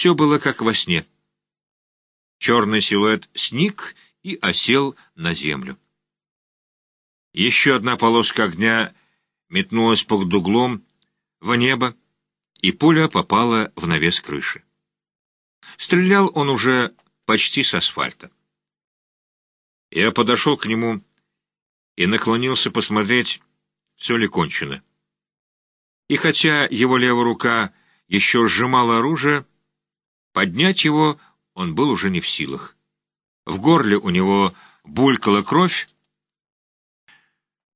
Все было как во сне. Черный силуэт сник и осел на землю. Еще одна полоска огня метнулась под углом в небо, и пуля попала в навес крыши. Стрелял он уже почти с асфальта. Я подошел к нему и наклонился посмотреть, все ли кончено. И хотя его левая рука еще сжимала оружие, поднять его он был уже не в силах. В горле у него булькала кровь,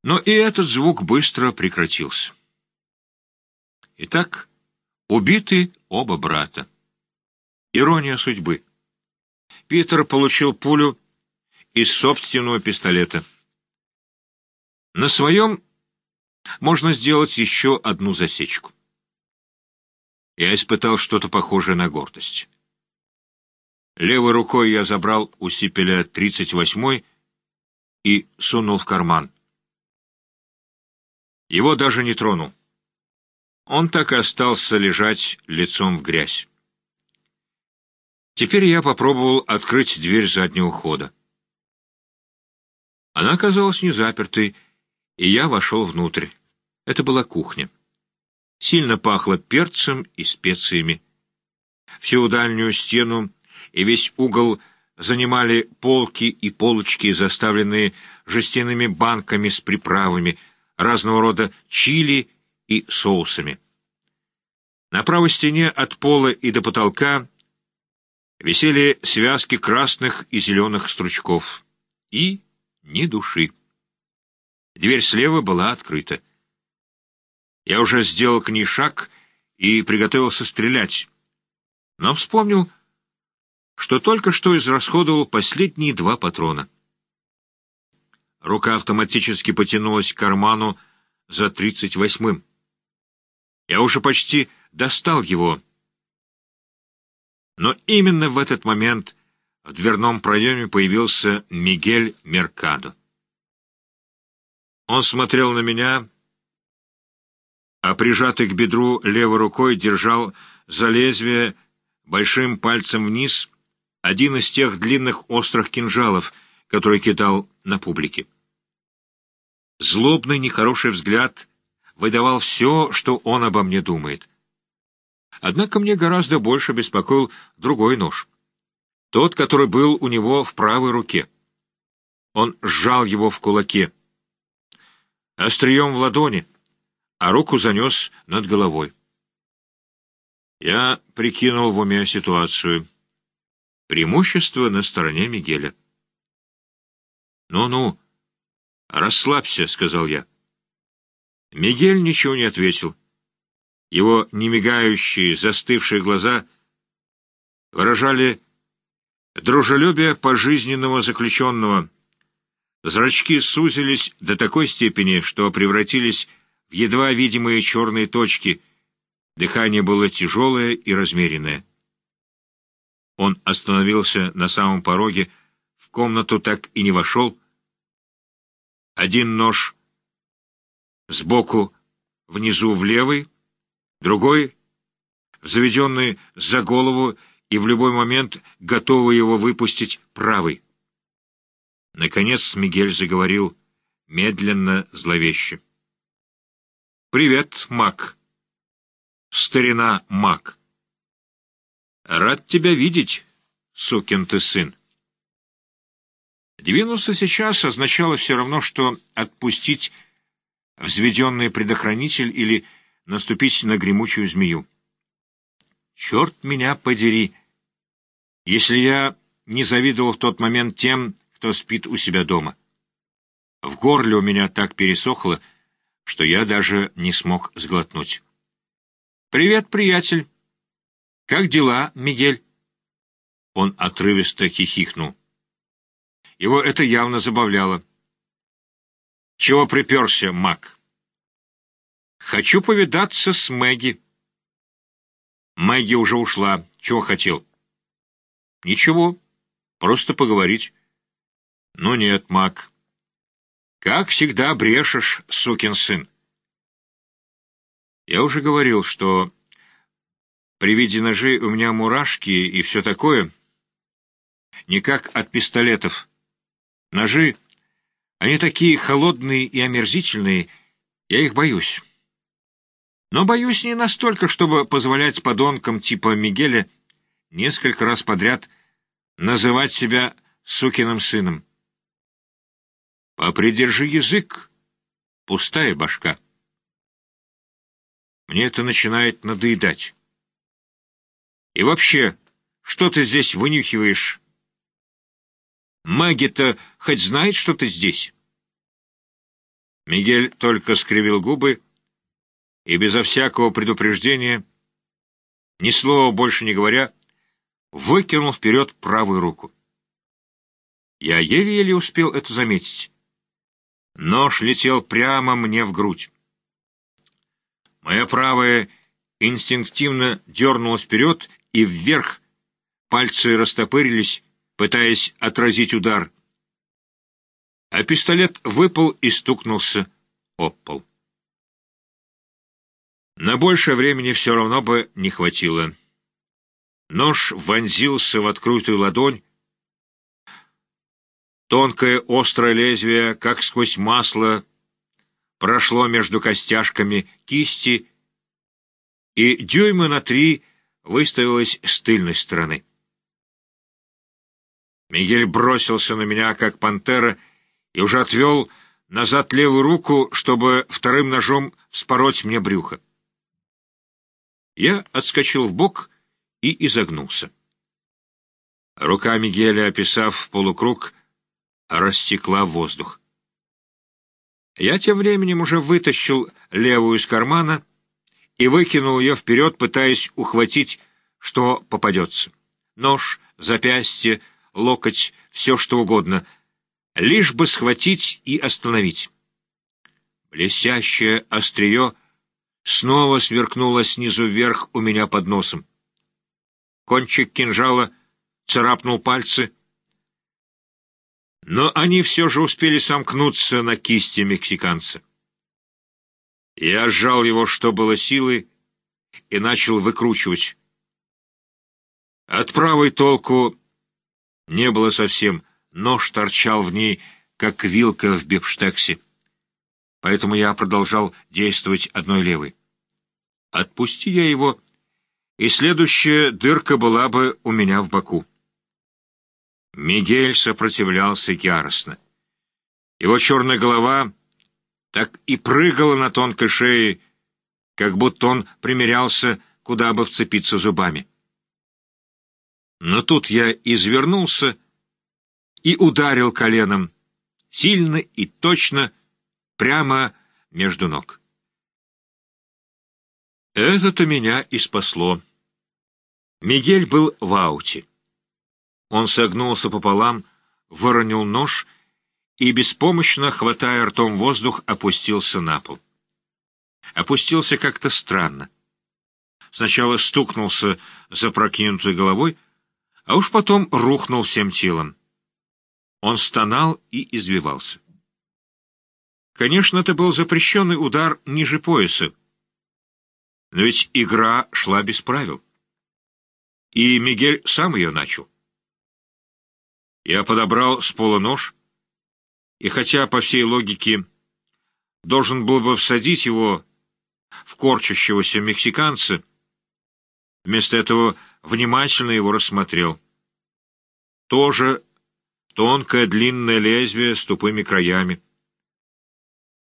но и этот звук быстро прекратился. Итак, убиты оба брата. Ирония судьбы. Питер получил пулю из собственного пистолета. На своем можно сделать еще одну засечку. Я испытал что-то похожее на гордость. Левой рукой я забрал у Сипеля 38-й и сунул в карман. Его даже не тронул. Он так и остался лежать лицом в грязь. Теперь я попробовал открыть дверь заднего хода. Она оказалась не запертой, и я вошел внутрь. Это была кухня. Сильно пахло перцем и специями. Всю дальнюю стену и весь угол занимали полки и полочки, заставленные жестяными банками с приправами, разного рода чили и соусами. На правой стене от пола и до потолка висели связки красных и зеленых стручков. И ни души. Дверь слева была открыта. Я уже сделал к ней шаг и приготовился стрелять, но вспомнил, что только что израсходовал последние два патрона. Рука автоматически потянулась к карману за тридцать восьмым. Я уже почти достал его. Но именно в этот момент в дверном проеме появился Мигель Меркадо. Он смотрел на меня, а прижатый к бедру левой рукой держал за лезвие большим пальцем вниз один из тех длинных острых кинжалов, который кидал на публике. Злобный, нехороший взгляд выдавал все, что он обо мне думает. Однако мне гораздо больше беспокоил другой нож. Тот, который был у него в правой руке. Он сжал его в кулаке. Острием в ладони, а руку занес над головой. Я прикинул в уме ситуацию. Преимущество на стороне Мигеля. «Ну-ну, расслабься», — сказал я. Мигель ничего не ответил. Его немигающие, застывшие глаза выражали дружелюбие пожизненного заключенного. Зрачки сузились до такой степени, что превратились едва видимые черные точки. Дыхание было тяжелое и размеренное. Он остановился на самом пороге, в комнату так и не вошел. Один нож сбоку внизу в левый, другой, заведенный за голову и в любой момент готовый его выпустить правый. Наконец Мигель заговорил медленно, зловеще. «Привет, Мак. Старина Мак. Рад тебя видеть, сукин ты сын». Двинуться сейчас означало все равно, что отпустить взведенный предохранитель или наступить на гремучую змею. Черт меня подери! Если я не завидовал в тот момент тем, кто спит у себя дома. В горле у меня так пересохло, что я даже не смог сглотнуть. «Привет, приятель! Как дела, Мигель?» Он отрывисто хихикнул. Его это явно забавляло. «Чего приперся, Мак?» «Хочу повидаться с Мэгги». Мэгги уже ушла. Чего хотел? «Ничего, просто поговорить». «Ну нет, Мак. Как всегда брешешь, сукин сын». Я уже говорил, что При виде ножей у меня мурашки и все такое. Не как от пистолетов. Ножи, они такие холодные и омерзительные, я их боюсь. Но боюсь не настолько, чтобы позволять подонкам типа Мигеля несколько раз подряд называть себя сукиным сыном. Попридержи язык, пустая башка. Мне это начинает надоедать. И вообще, что ты здесь вынюхиваешь? Маги-то хоть знает, что ты здесь? Мигель только скривил губы и безо всякого предупреждения, ни слова больше не говоря, выкинул вперед правую руку. Я еле-еле успел это заметить. Нож летел прямо мне в грудь. Моя правая инстинктивно дернулась вперед и вверх, пальцы растопырились, пытаясь отразить удар. А пистолет выпал и стукнулся об пол. На большее времени все равно бы не хватило. Нож вонзился в открытую ладонь, Тонкое острое лезвие, как сквозь масло, прошло между костяшками кисти, и дюйма на три выставилось с тыльной стороны. Мигель бросился на меня, как пантера, и уже отвел назад левую руку, чтобы вторым ножом вспороть мне брюхо. Я отскочил в бок и изогнулся. Рука Мигеля, описав полукруг, рассекла воздух. Я тем временем уже вытащил левую из кармана и выкинул ее вперед, пытаясь ухватить, что попадется. Нож, запястье, локоть, все что угодно, лишь бы схватить и остановить. Блестящее острие снова сверкнуло снизу вверх у меня под носом. Кончик кинжала царапнул пальцы — но они все же успели сомкнуться на кисти мексиканца. Я сжал его, что было силы, и начал выкручивать. От правой толку не было совсем, нож торчал в ней, как вилка в бифштексе. Поэтому я продолжал действовать одной левой. Отпусти я его, и следующая дырка была бы у меня в боку. Мигель сопротивлялся яростно. Его черная голова так и прыгала на тонкой шее, как будто он примерялся, куда бы вцепиться зубами. Но тут я извернулся и ударил коленом, сильно и точно, прямо между ног. Это-то меня и спасло. Мигель был в ауте. Он согнулся пополам, выронил нож и, беспомощно, хватая ртом воздух, опустился на пол. Опустился как-то странно. Сначала стукнулся за прокинутой головой, а уж потом рухнул всем телом. Он стонал и извивался. Конечно, это был запрещенный удар ниже пояса, но ведь игра шла без правил. И Мигель сам ее начал. Я подобрал с пола нож, и хотя, по всей логике, должен был бы всадить его в корчащегося мексиканца, вместо этого внимательно его рассмотрел. Тоже тонкое длинное лезвие с тупыми краями.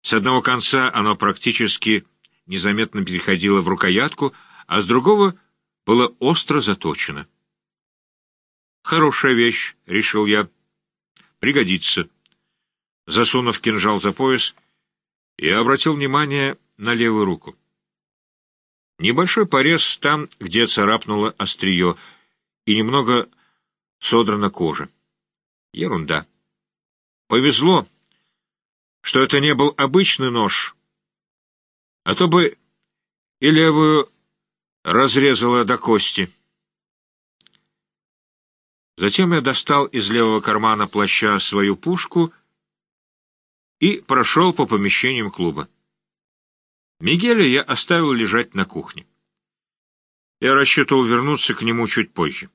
С одного конца оно практически незаметно переходило в рукоятку, а с другого было остро заточено. «Хорошая вещь», — решил я. «Пригодится». Засунув кинжал за пояс, я обратил внимание на левую руку. Небольшой порез там, где царапнуло острие, и немного содрана кожа. Ерунда. Повезло, что это не был обычный нож, а то бы и левую разрезала до кости. Затем я достал из левого кармана плаща свою пушку и прошел по помещениям клуба. Мигеля я оставил лежать на кухне. Я рассчитывал вернуться к нему чуть позже.